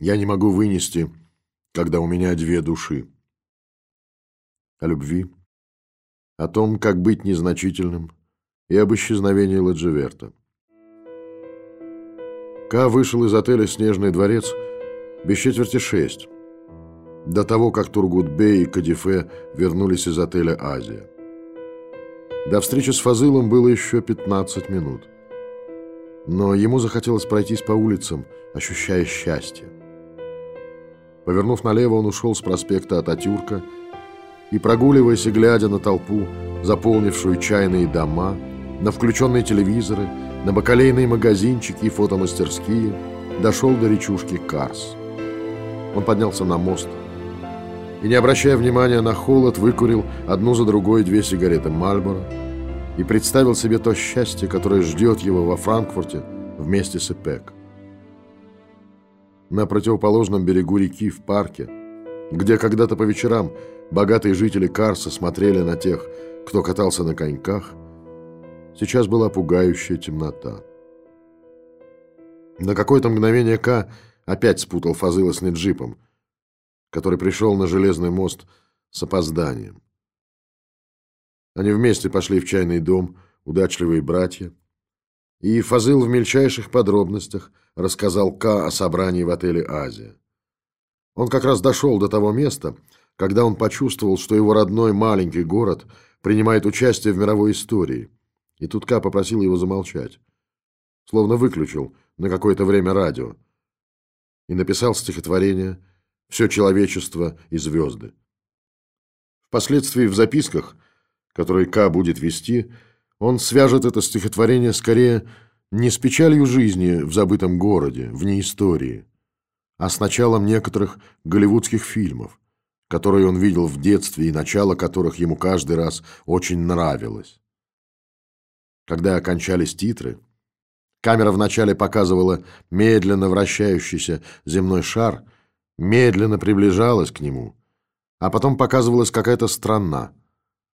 Я не могу вынести, когда у меня две души. О любви, о том, как быть незначительным, и об исчезновении Ладжеверта. Ка вышел из отеля «Снежный дворец» без четверти шесть, до того, как Тургут-Бей и Кадифе вернулись из отеля «Азия». До встречи с Фазылом было еще 15 минут. Но ему захотелось пройтись по улицам, ощущая счастье. Повернув налево, он ушел с проспекта Ататюрка и, прогуливаясь и глядя на толпу, заполнившую чайные дома, на включенные телевизоры, на бакалейные магазинчики и фотомастерские, дошел до речушки Карс. Он поднялся на мост и, не обращая внимания на холод, выкурил одну за другой две сигареты Мальборо и представил себе то счастье, которое ждет его во Франкфурте вместе с Эпек на противоположном берегу реки в парке, где когда-то по вечерам богатые жители Карса смотрели на тех, кто катался на коньках, сейчас была пугающая темнота. На какое-то мгновение К опять спутал Фазыла с Неджипом, который пришел на железный мост с опозданием. Они вместе пошли в чайный дом, удачливые братья, и Фазыл в мельчайших подробностях рассказал К о собрании в отеле «Азия». Он как раз дошел до того места, когда он почувствовал, что его родной маленький город принимает участие в мировой истории. И тут К попросил его замолчать. Словно выключил на какое-то время радио. И написал стихотворение «Все человечество и звезды». Впоследствии в записках, которые К будет вести, он свяжет это стихотворение скорее не с печалью жизни в забытом городе, вне истории, а с началом некоторых голливудских фильмов, которые он видел в детстве и начало которых ему каждый раз очень нравилось. Когда окончались титры, камера вначале показывала медленно вращающийся земной шар, медленно приближалась к нему, а потом показывалась какая-то страна,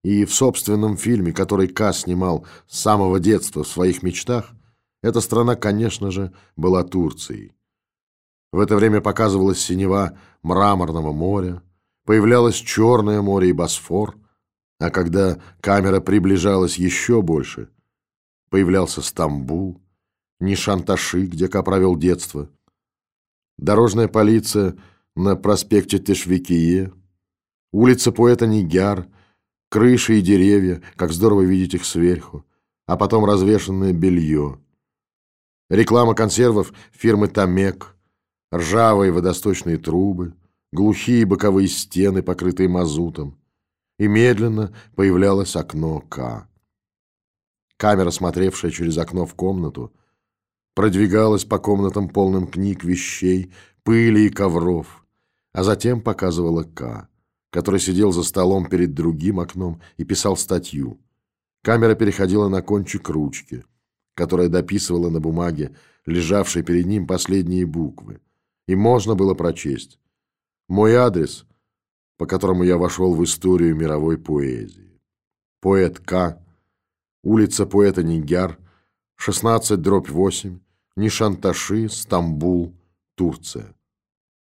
и в собственном фильме, который Ка снимал с самого детства в своих мечтах, эта страна, конечно же, была Турцией. В это время показывалась синева мраморного моря, появлялось Черное море и Босфор, а когда камера приближалась еще больше, появлялся Стамбул, Нишанташи, где Ка провел детство, дорожная полиция на проспекте Тешвикие, улица поэта Нигяр – Крыши и деревья, как здорово видеть их сверху, а потом развешанное белье. Реклама консервов фирмы «Тамек», ржавые водосточные трубы, глухие боковые стены, покрытые мазутом. И медленно появлялось окно К. Камера, смотревшая через окно в комнату, продвигалась по комнатам полным книг, вещей, пыли и ковров, а затем показывала К который сидел за столом перед другим окном и писал статью. Камера переходила на кончик ручки, которая дописывала на бумаге, лежавшей перед ним последние буквы. И можно было прочесть. Мой адрес, по которому я вошел в историю мировой поэзии. Поэт К. Улица поэта Нигяр, 16 дробь 8, Нишанташи, Стамбул, Турция.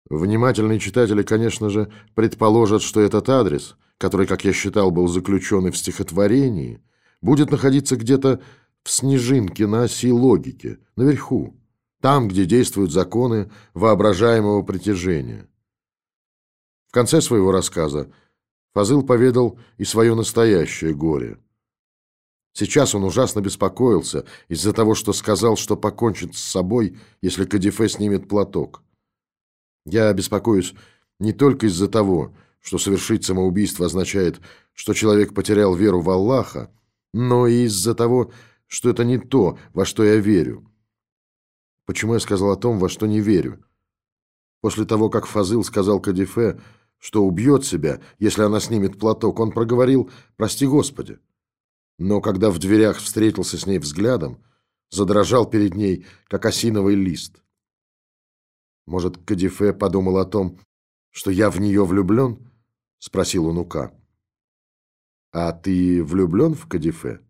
Внимательные читатели, конечно же, предположат, что этот адрес, который, как я считал, был заключен в стихотворении, будет находиться где-то в снежинке на оси логики, наверху, там, где действуют законы воображаемого притяжения. В конце своего рассказа Фазыл поведал и свое настоящее горе. Сейчас он ужасно беспокоился из-за того, что сказал, что покончит с собой, если Кадифе снимет платок. Я беспокоюсь не только из-за того, что совершить самоубийство означает, что человек потерял веру в Аллаха, но и из-за того, что это не то, во что я верю. Почему я сказал о том, во что не верю? После того, как Фазыл сказал Кадифе, что убьет себя, если она снимет платок, он проговорил «Прости Господи». Но когда в дверях встретился с ней взглядом, задрожал перед ней, как осиновый лист. Может, Кадифе подумал о том, что я в нее влюблен? Спросил он у Ка. А ты влюблен в Кадифе?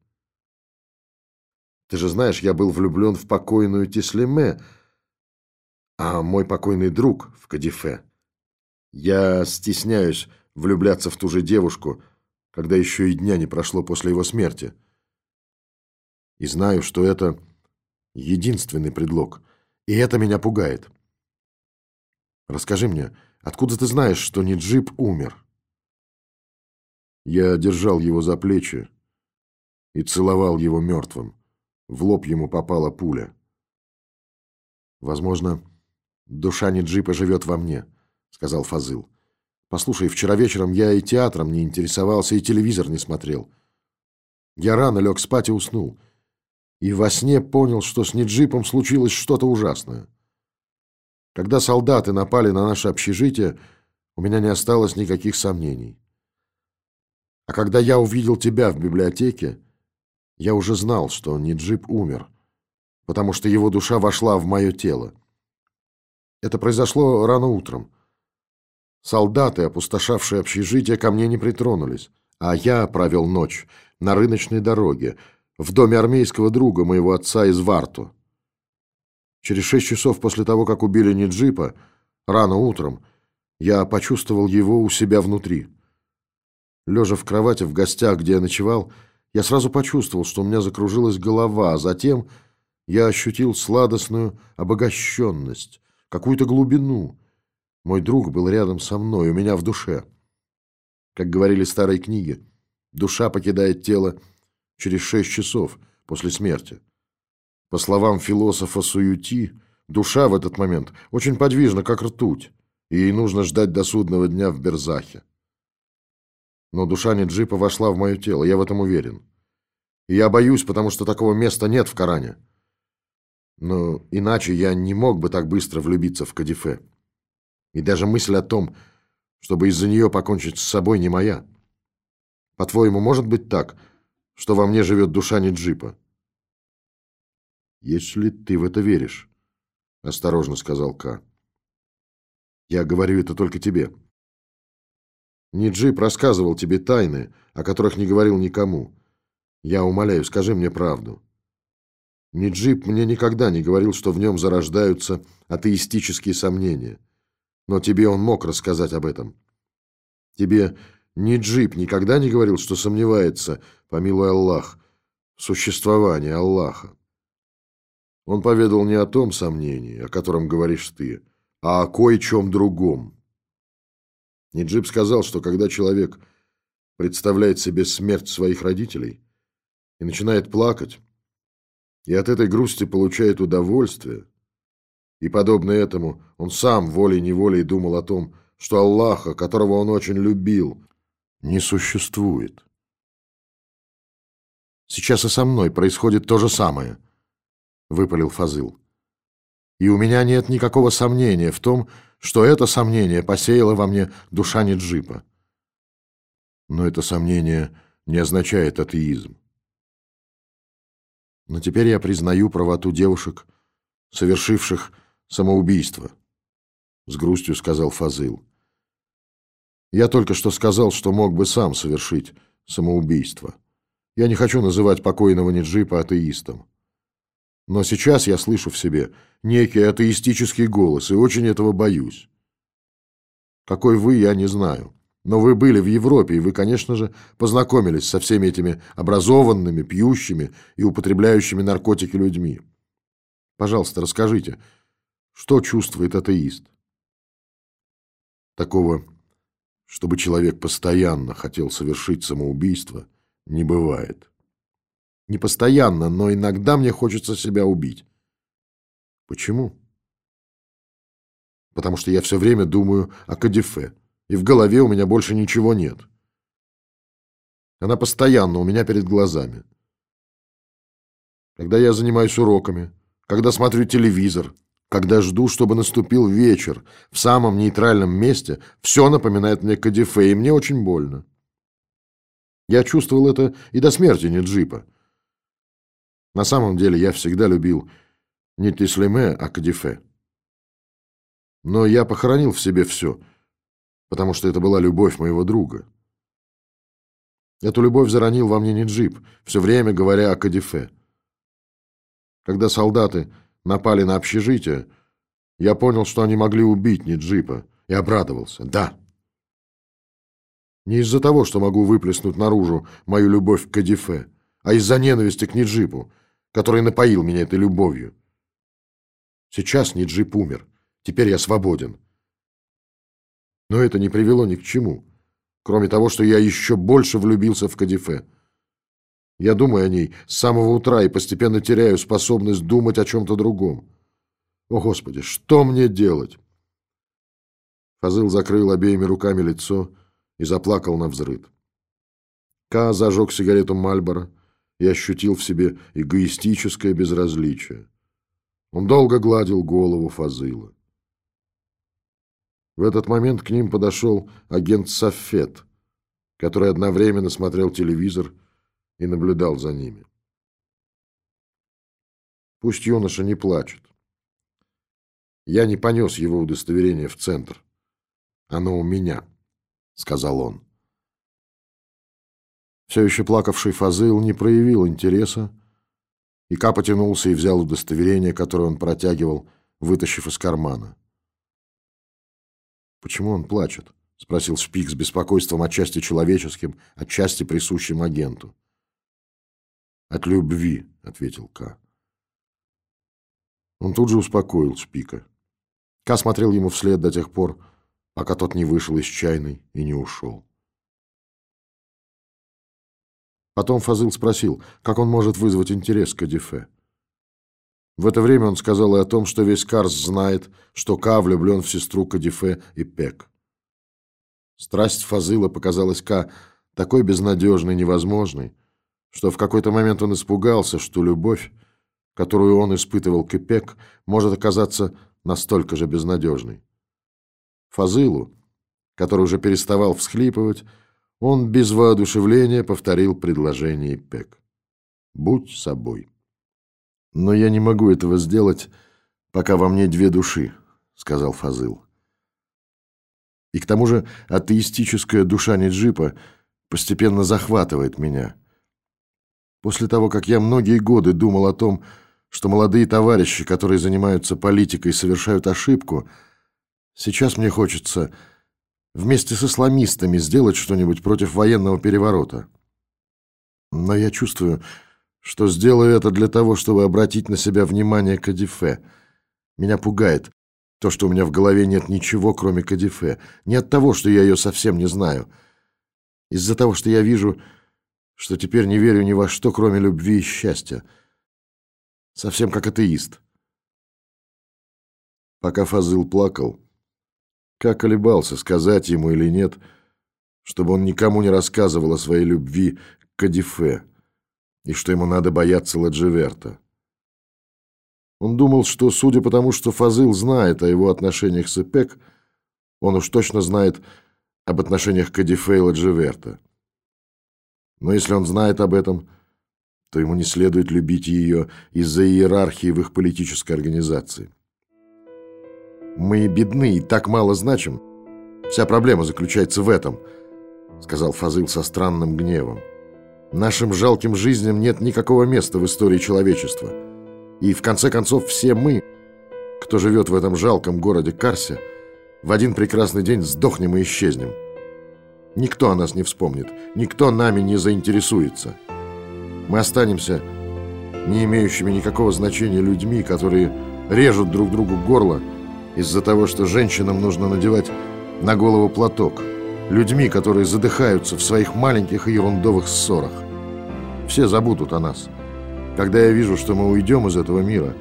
Ты же знаешь, я был влюблен в покойную Теслиме. а мой покойный друг в Кадифе. Я стесняюсь влюбляться в ту же девушку, когда еще и дня не прошло после его смерти. И знаю, что это единственный предлог, и это меня пугает. Расскажи мне, откуда ты знаешь, что Ниджип умер? Я держал его за плечи и целовал его мертвым. В лоб ему попала пуля. Возможно, душа Ниджипа живет во мне, сказал Фазыл. Послушай, вчера вечером я и театром не интересовался, и телевизор не смотрел. Я рано лег спать и уснул. И во сне понял, что с Ниджипом случилось что-то ужасное. Когда солдаты напали на наше общежитие, у меня не осталось никаких сомнений. А когда я увидел тебя в библиотеке, я уже знал, что Ниджип умер, потому что его душа вошла в мое тело. Это произошло рано утром. Солдаты, опустошавшие общежитие, ко мне не притронулись, а я провел ночь на рыночной дороге, в доме армейского друга моего отца из Варту. Через шесть часов после того, как убили Ниджипа, рано утром, я почувствовал его у себя внутри. Лежа в кровати в гостях, где я ночевал, я сразу почувствовал, что у меня закружилась голова, а затем я ощутил сладостную обогащенность, какую-то глубину. Мой друг был рядом со мной, у меня в душе. Как говорили старые книги, душа покидает тело через шесть часов после смерти. По словам философа Суюти, душа в этот момент очень подвижна, как ртуть, и ей нужно ждать до судного дня в Берзахе. Но душа Ниджипа вошла в мое тело, я в этом уверен. И я боюсь, потому что такого места нет в Коране. Но иначе я не мог бы так быстро влюбиться в Кадифе. И даже мысль о том, чтобы из-за нее покончить с собой, не моя. По-твоему, может быть так, что во мне живет душа Ниджипа? Если ты в это веришь, осторожно сказал Ка. Я говорю это только тебе. Ниджип рассказывал тебе тайны, о которых не говорил никому. Я умоляю, скажи мне правду. Ниджип мне никогда не говорил, что в нем зарождаются атеистические сомнения. Но тебе он мог рассказать об этом. Тебе Ниджип никогда не говорил, что сомневается, помилуй Аллах, в существовании Аллаха. Он поведал не о том сомнении, о котором говоришь ты, а о кое-чем другом. Ниджип сказал, что когда человек представляет себе смерть своих родителей и начинает плакать, и от этой грусти получает удовольствие, и, подобно этому, он сам волей-неволей думал о том, что Аллаха, которого он очень любил, не существует. Сейчас и со мной происходит то же самое, выпалил Фазыл. И у меня нет никакого сомнения в том, что это сомнение посеяло во мне душа Ниджипа. Но это сомнение не означает атеизм. Но теперь я признаю правоту девушек, совершивших самоубийство, с грустью сказал Фазыл. Я только что сказал, что мог бы сам совершить самоубийство. Я не хочу называть покойного Ниджипа атеистом. Но сейчас я слышу в себе некий атеистический голос и очень этого боюсь. Какой вы, я не знаю. Но вы были в Европе, и вы, конечно же, познакомились со всеми этими образованными, пьющими и употребляющими наркотики людьми. Пожалуйста, расскажите, что чувствует атеист? Такого, чтобы человек постоянно хотел совершить самоубийство, не бывает. Не постоянно, но иногда мне хочется себя убить. Почему? Потому что я все время думаю о Кадифе, и в голове у меня больше ничего нет. Она постоянно у меня перед глазами. Когда я занимаюсь уроками, когда смотрю телевизор, когда жду, чтобы наступил вечер, в самом нейтральном месте, все напоминает мне Кадифе, и мне очень больно. Я чувствовал это и до смерти не джипа. На самом деле я всегда любил не Тислеме, а Кадифе. Но я похоронил в себе все, потому что это была любовь моего друга. Эту любовь заронил во мне не джип, все время говоря о Кадифе. Когда солдаты напали на общежитие, Я понял, что они могли убить Ниджипа, и обрадовался. Да. Не из-за того, что могу выплеснуть наружу мою любовь к Кадифе, а из-за ненависти к Ниджипу, который напоил меня этой любовью. Сейчас Ниджип умер. Теперь я свободен. Но это не привело ни к чему, кроме того, что я еще больше влюбился в Кадифе. Я думаю о ней с самого утра и постепенно теряю способность думать о чем-то другом. О, Господи, что мне делать? Фазыл закрыл обеими руками лицо и заплакал на взрыд. Ка зажег сигарету Мальборо и ощутил в себе эгоистическое безразличие. Он долго гладил голову Фазыла. В этот момент к ним подошел агент Сафет, который одновременно смотрел телевизор и наблюдал за ними. Пусть юноша не плачет. Я не понес его удостоверение в центр. Оно у меня, сказал он. Все еще плакавший Фазыл не проявил интереса, и Ка потянулся и взял удостоверение, которое он протягивал, вытащив из кармана. «Почему он плачет?» — спросил Шпик с беспокойством отчасти человеческим, отчасти присущим агенту. «От любви», — ответил Ка. Он тут же успокоил Шпика. Ка смотрел ему вслед до тех пор, пока тот не вышел из чайной и не ушел. Потом Фазыл спросил, как он может вызвать интерес к Кадифе. В это время он сказал и о том, что весь Карс знает, что Ка влюблен в сестру Кадифе и Пек. Страсть Фазыла показалась Ка такой безнадежной, невозможной, что в какой-то момент он испугался, что любовь, которую он испытывал к Пек, может оказаться настолько же безнадежной. Фазылу, который уже переставал всхлипывать, он без воодушевления повторил предложение Пек. «Будь собой». «Но я не могу этого сделать, пока во мне две души», — сказал Фазыл. «И к тому же атеистическая душа Ниджипа постепенно захватывает меня. После того, как я многие годы думал о том, что молодые товарищи, которые занимаются политикой, совершают ошибку, сейчас мне хочется вместе с исламистами сделать что-нибудь против военного переворота. Но я чувствую, что сделаю это для того, чтобы обратить на себя внимание Кадифе. Меня пугает то, что у меня в голове нет ничего, кроме Кадифе. Не от того, что я ее совсем не знаю. Из-за того, что я вижу, что теперь не верю ни во что, кроме любви и счастья. Совсем как атеист. Пока Фазыл плакал, как колебался, сказать ему или нет, чтобы он никому не рассказывал о своей любви к Кадифе и что ему надо бояться Ладживерта. Он думал, что, судя по тому, что Фазыл знает о его отношениях с Эпек, он уж точно знает об отношениях Кадифе и Ладживерта. Но если он знает об этом, то ему не следует любить ее из-за иерархии в их политической организации. Мы бедны и так мало значим. Вся проблема заключается в этом, сказал Фазыл со странным гневом. Нашим жалким жизням нет никакого места в истории человечества. И в конце концов все мы, кто живет в этом жалком городе Карсе, в один прекрасный день сдохнем и исчезнем. Никто о нас не вспомнит, никто нами не заинтересуется. Мы останемся не имеющими никакого значения людьми, которые режут друг другу горло, из-за того, что женщинам нужно надевать на голову платок. Людьми, которые задыхаются в своих маленьких и ерундовых ссорах. Все забудут о нас. Когда я вижу, что мы уйдем из этого мира,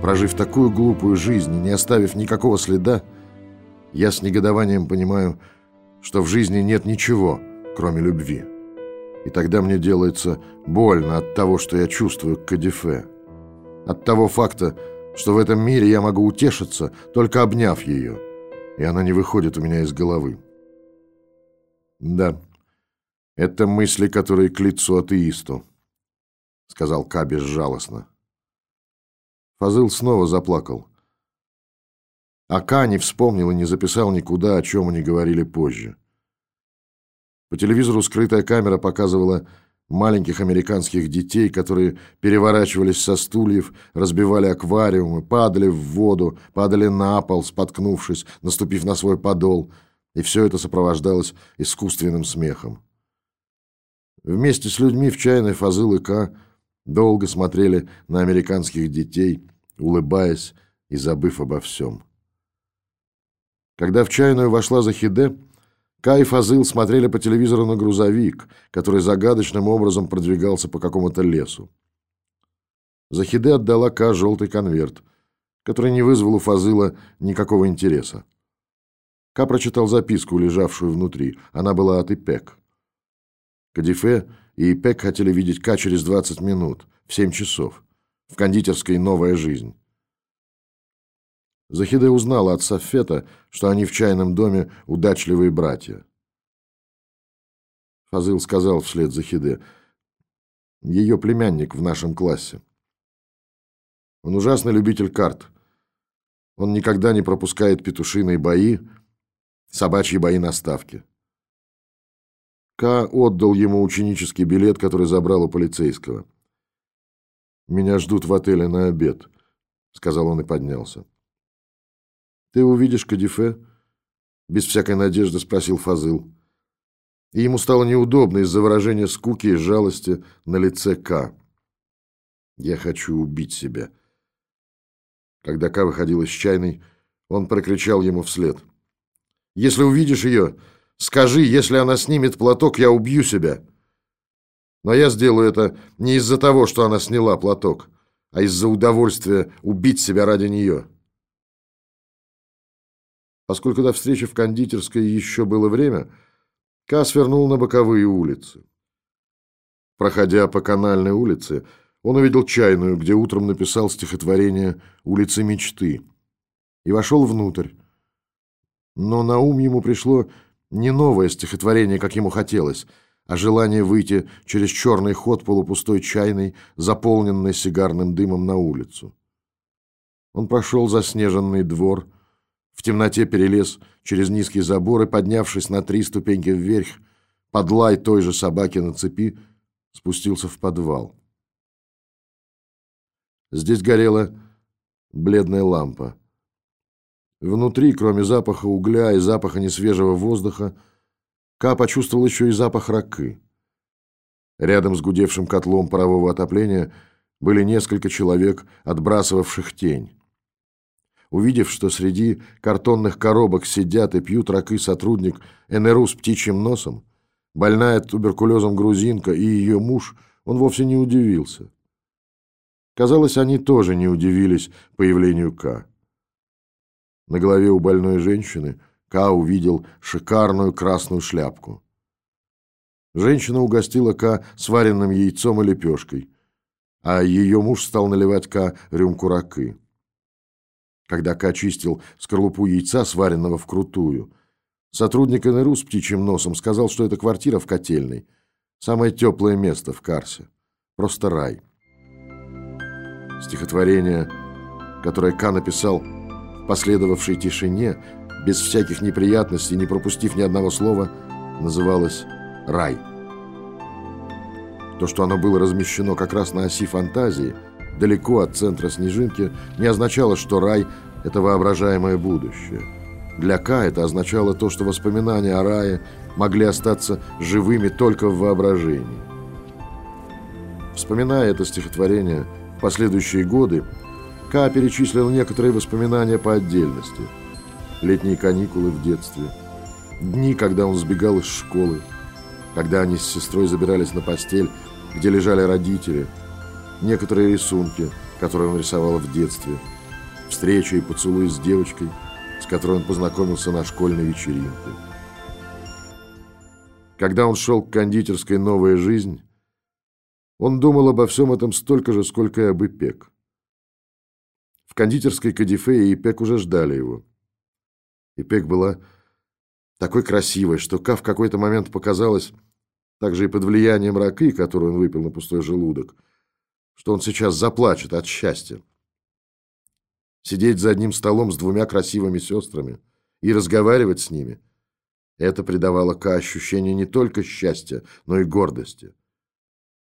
прожив такую глупую жизнь и не оставив никакого следа, я с негодованием понимаю, что в жизни нет ничего, кроме любви. И тогда мне делается больно от того, что я чувствую к Кадифе. От того факта, что в этом мире я могу утешиться, только обняв ее, и она не выходит у меня из головы. Да, это мысли, которые к лицу атеисту, сказал Ка безжалостно. Фазыл снова заплакал. А Ка не вспомнил и не записал никуда, о чем они говорили позже. По телевизору скрытая камера показывала маленьких американских детей, которые переворачивались со стульев, разбивали аквариумы, падали в воду, падали на пол, споткнувшись, наступив на свой подол, и все это сопровождалось искусственным смехом. Вместе с людьми в чайной Фазыл и долго смотрели на американских детей, улыбаясь и забыв обо всем. Когда в чайную вошла Захиде, Ка и Фазыл смотрели по телевизору на грузовик, который загадочным образом продвигался по какому-то лесу. Захиде отдала Ка желтый конверт, который не вызвал у Фазыла никакого интереса. Ка прочитал записку, лежавшую внутри. Она была от Ипек. Кадифе и Ипек хотели видеть Ка через 20 минут, в 7 часов, в кондитерской «Новая жизнь». Захиде узнала от Сафета, что они в чайном доме удачливые братья. Фазыл сказал вслед Захиде, ее племянник в нашем классе. Он ужасный любитель карт. Он никогда не пропускает петушиные бои, собачьи бои на ставке. К отдал ему ученический билет, который забрал у полицейского. «Меня ждут в отеле на обед», — сказал он и поднялся. «Ты увидишь Кадифе?» Без всякой надежды спросил Фазыл. И ему стало неудобно из-за выражения скуки и жалости на лице К. «Я хочу убить себя». Когда К выходил из чайной, он прокричал ему вслед. «Если увидишь ее, скажи, если она снимет платок, я убью себя». Но я сделаю это не из-за того, что она сняла платок, а из-за удовольствия убить себя ради нее. Поскольку до встречи в кондитерской еще было время, Ка свернул на боковые улицы. Проходя по канальной улице, он увидел чайную, где утром написал стихотворение «Улицы мечты» и вошел внутрь. Но на ум ему пришло не новое стихотворение, как ему хотелось, а желание выйти через черный ход полупустой чайной, заполненной сигарным дымом на улицу. Он прошел заснеженный двор, в темноте перелез через низкий забор и, поднявшись на три ступеньки вверх, под лай той же собаки на цепи, спустился в подвал. Здесь горела бледная лампа. Внутри, кроме запаха угля и запаха несвежего воздуха, Ка почувствовал еще и запах ракы. Рядом с гудевшим котлом парового отопления были несколько человек, отбрасывавших тень. Увидев, что среди картонных коробок сидят и пьют ракы сотрудник НРУ с птичьим носом, больная туберкулезом грузинка и ее муж, он вовсе не удивился. Казалось, они тоже не удивились появлению К. На голове у больной женщины К увидел шикарную красную шляпку. Женщина угостила К сваренным яйцом и лепешкой, а ее муж стал наливать К рюмку ракы. Когда Ка чистил скорлупу яйца, сваренного вкрутую, сотрудник НРУ с птичьим носом сказал, что это квартира в котельной. Самое теплое место в Карсе. Просто рай. Стихотворение, которое Ка написал в последовавшей тишине, без всяких неприятностей, не пропустив ни одного слова, называлось «Рай». То, что оно было размещено как раз на оси фантазии – далеко от центра снежинки, не означало, что рай – это воображаемое будущее. Для К это означало то, что воспоминания о рае могли остаться живыми только в воображении. Вспоминая это стихотворение в последующие годы, К перечислил некоторые воспоминания по отдельности. Летние каникулы в детстве, дни, когда он сбегал из школы, когда они с сестрой забирались на постель, где лежали родители – некоторые рисунки, которые он рисовал в детстве, встречи и поцелуи с девочкой, с которой он познакомился на школьной вечеринке. Когда он шел к кондитерской «Новая жизнь», он думал обо всем этом столько же, сколько и об Ипек. В кондитерской Кадифе и Ипек уже ждали его. Ипек была такой красивой, что Ка в какой-то момент показалось, также и под влиянием ракы, которую он выпил на пустой желудок, что он сейчас заплачет от счастья. Сидеть за одним столом с двумя красивыми сестрами и разговаривать с ними – это придавало Ка ощущение не только счастья, но и гордости.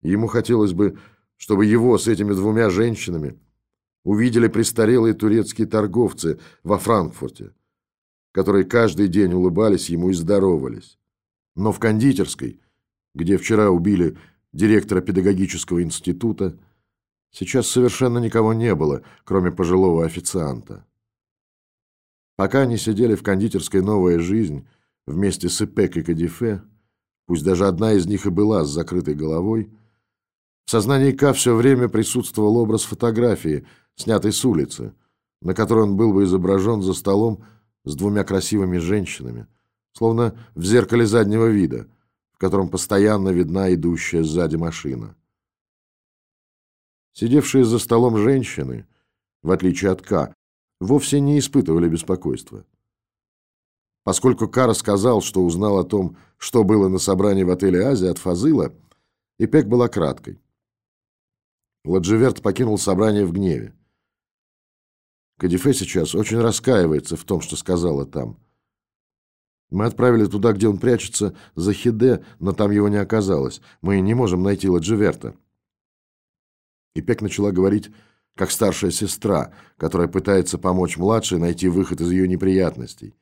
Ему хотелось бы, чтобы его с этими двумя женщинами увидели престарелые турецкие торговцы во Франкфурте, которые каждый день улыбались ему и здоровались. Но в кондитерской, где вчера убили директора педагогического института, сейчас совершенно никого не было, кроме пожилого официанта. Пока они сидели в кондитерской «Новая жизнь» вместе с Эпек и Кадифе, пусть даже одна из них и была с закрытой головой, в сознании Ка все время присутствовал образ фотографии, снятой с улицы, на которой он был бы изображен за столом с двумя красивыми женщинами, словно в зеркале заднего вида, в котором постоянно видна идущая сзади машина. Сидевшие за столом женщины, в отличие от К, вовсе не испытывали беспокойства. Поскольку Ка рассказал, что узнал о том, что было на собрании в отеле «Азия» от Фазыла, Ипек была краткой. Ладживерт покинул собрание в гневе. Кадифе сейчас очень раскаивается в том, что сказала там. Мы отправили туда, где он прячется, за Хиде, но там его не оказалось. Мы не можем найти Ладживерта. Ипек начала говорить, как старшая сестра, которая пытается помочь младшей найти выход из ее неприятностей.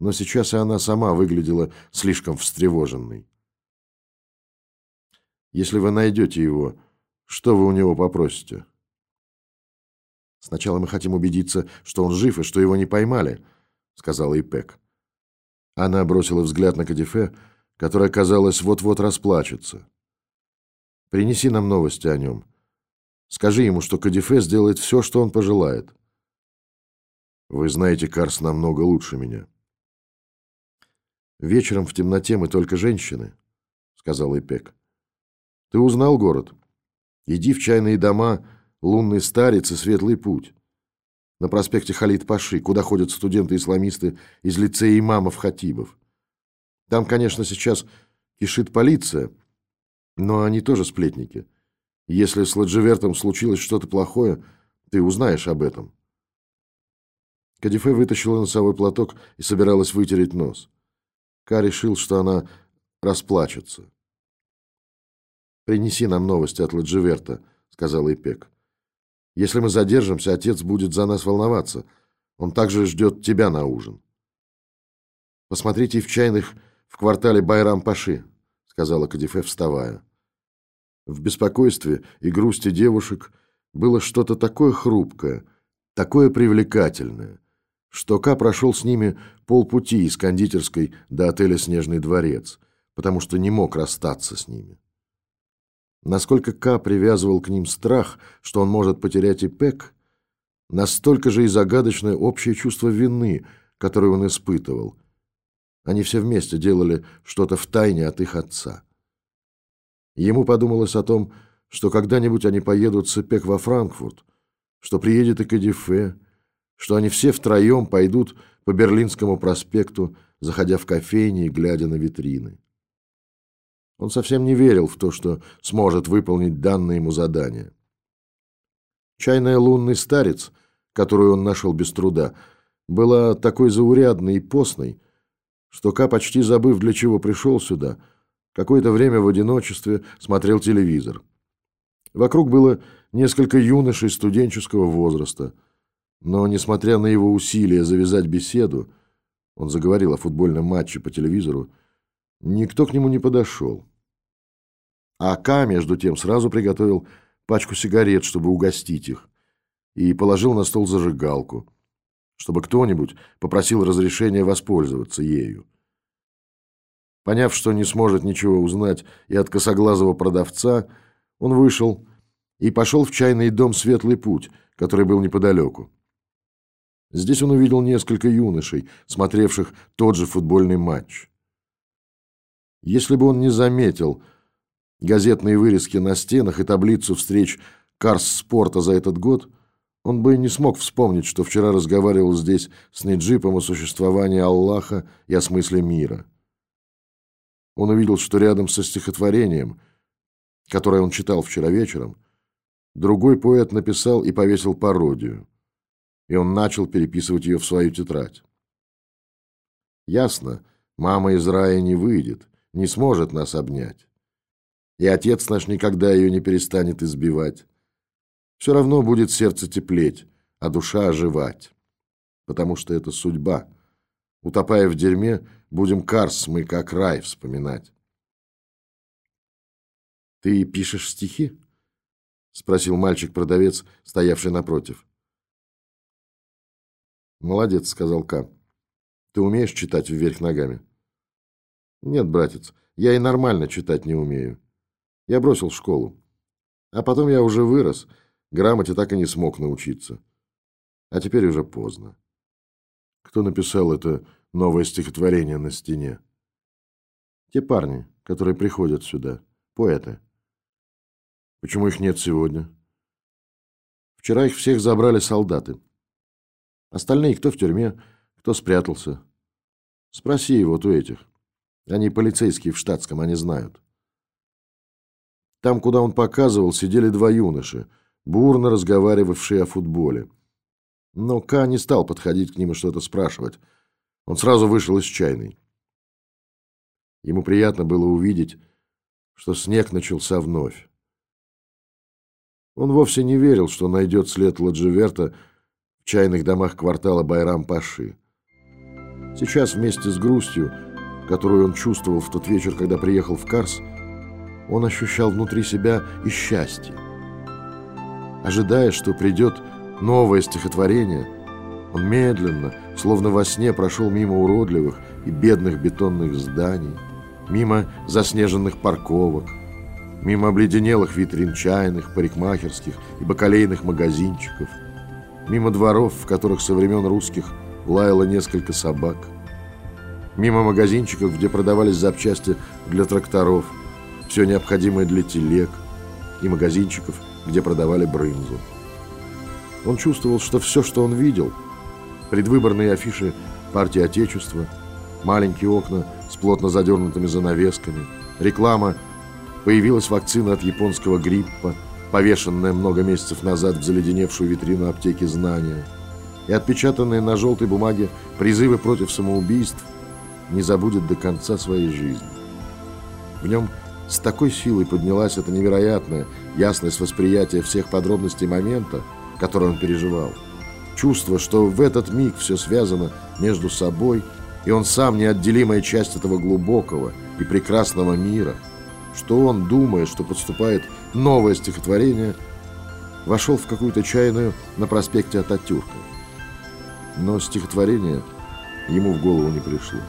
Но сейчас и она сама выглядела слишком встревоженной. Если вы найдете его, что вы у него попросите? Сначала мы хотим убедиться, что он жив и что его не поймали, сказала Ипек. Она бросила взгляд на Кадифе, которая, казалось, вот-вот расплачется. Принеси нам новости о нем. Скажи ему, что Кадифе сделает все, что он пожелает. Вы знаете Карс намного лучше меня. Вечером в темноте мы только женщины, сказал Ипек. Ты узнал город? Иди в чайные дома, лунный старец и светлый путь. На проспекте Халид-Паши, куда ходят студенты-исламисты из лицея имамов-хатибов. Там, конечно, сейчас кишит полиция, но они тоже сплетники. Если с Ладживертом случилось что-то плохое, ты узнаешь об этом. Кадифе вытащила носовой платок и собиралась вытереть нос. Ка решил, что она расплачется. «Принеси нам новости от Ладживерта», — сказал Ипек. «Если мы задержимся, отец будет за нас волноваться. Он также ждет тебя на ужин». «Посмотрите в чайных в квартале Байрам-Паши», — сказала Кадифе, вставая. В беспокойстве и грусти девушек было что-то такое хрупкое, такое привлекательное, что Ка прошел с ними полпути из кондитерской до отеля «Снежный дворец», потому что не мог расстаться с ними. Насколько Ка привязывал к ним страх, что он может потерять Ипек, настолько же и загадочное общее чувство вины, которое он испытывал. Они все вместе делали что-то в тайне от их отца. Ему подумалось о том, что когда-нибудь они поедут с Ипек во Франкфурт, что приедет и Кадифе, что они все втроем пойдут по Берлинскому проспекту, заходя в кофейни и глядя на витрины. Он совсем не верил в то, что сможет выполнить данное ему задание. Чайная лунный старец, которую он нашел без труда, была такой заурядной и постной, что Ка, почти забыв, для чего пришел сюда, какое-то время в одиночестве смотрел телевизор. Вокруг было несколько юношей студенческого возраста, но, несмотря на его усилия завязать беседу, он заговорил о футбольном матче по телевизору, никто к нему не подошел. А между тем, сразу приготовил пачку сигарет, чтобы угостить их, и положил на стол зажигалку, чтобы кто-нибудь попросил разрешения воспользоваться ею. Поняв, что не сможет ничего узнать и от косоглазого продавца, он вышел и пошел в чайный дом «Светлый путь», который был неподалеку. Здесь он увидел несколько юношей, смотревших тот же футбольный матч. Если бы он не заметил газетные вырезки на стенах и таблицу встреч Карс спорта за этот год, он бы не смог вспомнить, что вчера разговаривал здесь с Неджипом о существовании Аллаха и о смысле мира. Он увидел, что рядом со стихотворением, которое он читал вчера вечером, другой поэт написал и повесил пародию, и он начал переписывать ее в свою тетрадь. Ясно, мама из рая не выйдет, не сможет нас обнять. И отец наш никогда ее не перестанет избивать. Все равно будет сердце теплеть, а душа оживать. Потому что это судьба. Утопая в дерьме, будем карс мы как рай вспоминать. «Ты пишешь стихи?» — спросил мальчик-продавец, стоявший напротив. «Молодец», — сказал Ка. «Ты умеешь читать вверх ногами?» «Нет, братец, я и нормально читать не умею. Я бросил школу. А потом я уже вырос, грамоте так и не смог научиться. А теперь уже поздно». «Кто написал это новое стихотворение на стене?» «Те парни, которые приходят сюда, поэты». «Почему их нет сегодня?» «Вчера их всех забрали солдаты». Остальные кто в тюрьме, кто спрятался. Спроси вот у этих. Они полицейские в штатском, они знают. Там, куда он показывал, сидели два юноши, бурно разговаривавшие о футболе. Но Ка не стал подходить к ним и что-то спрашивать. Он сразу вышел из чайной. Ему приятно было увидеть, что снег начался вновь. Он вовсе не верил, что найдет след Ладживерта, в чайных домах квартала Байрам-Паши. Сейчас вместе с грустью, которую он чувствовал в тот вечер, когда приехал в Карс, он ощущал внутри себя и счастье. Ожидая, что придет новое стихотворение, он медленно, словно во сне, прошел мимо уродливых и бедных бетонных зданий, мимо заснеженных парковок, мимо обледенелых витрин чайных, парикмахерских и бакалейных магазинчиков – мимо дворов, в которых со времен русских лаяло несколько собак, мимо магазинчиков, где продавались запчасти для тракторов, все необходимое для телег, и магазинчиков, где продавали брынзу. Он чувствовал, что все, что он видел, предвыборные афиши партии Отечества, маленькие окна с плотно задернутыми занавесками, реклама, появилась вакцина от японского гриппа, повешенная много месяцев назад в заледеневшую витрину аптеки знания, и отпечатанные на желтой бумаге призывы против самоубийств, не забудет до конца своей жизни. В нем с такой силой поднялась эта невероятная ясность восприятия всех подробностей момента, который он переживал. Чувство, что в этот миг все связано между собой, и он сам неотделимая часть этого глубокого и прекрасного мира – что он, думая, что подступает новое стихотворение, вошел в какую-то чайную на проспекте Ататюрка. Но стихотворение ему в голову не пришло.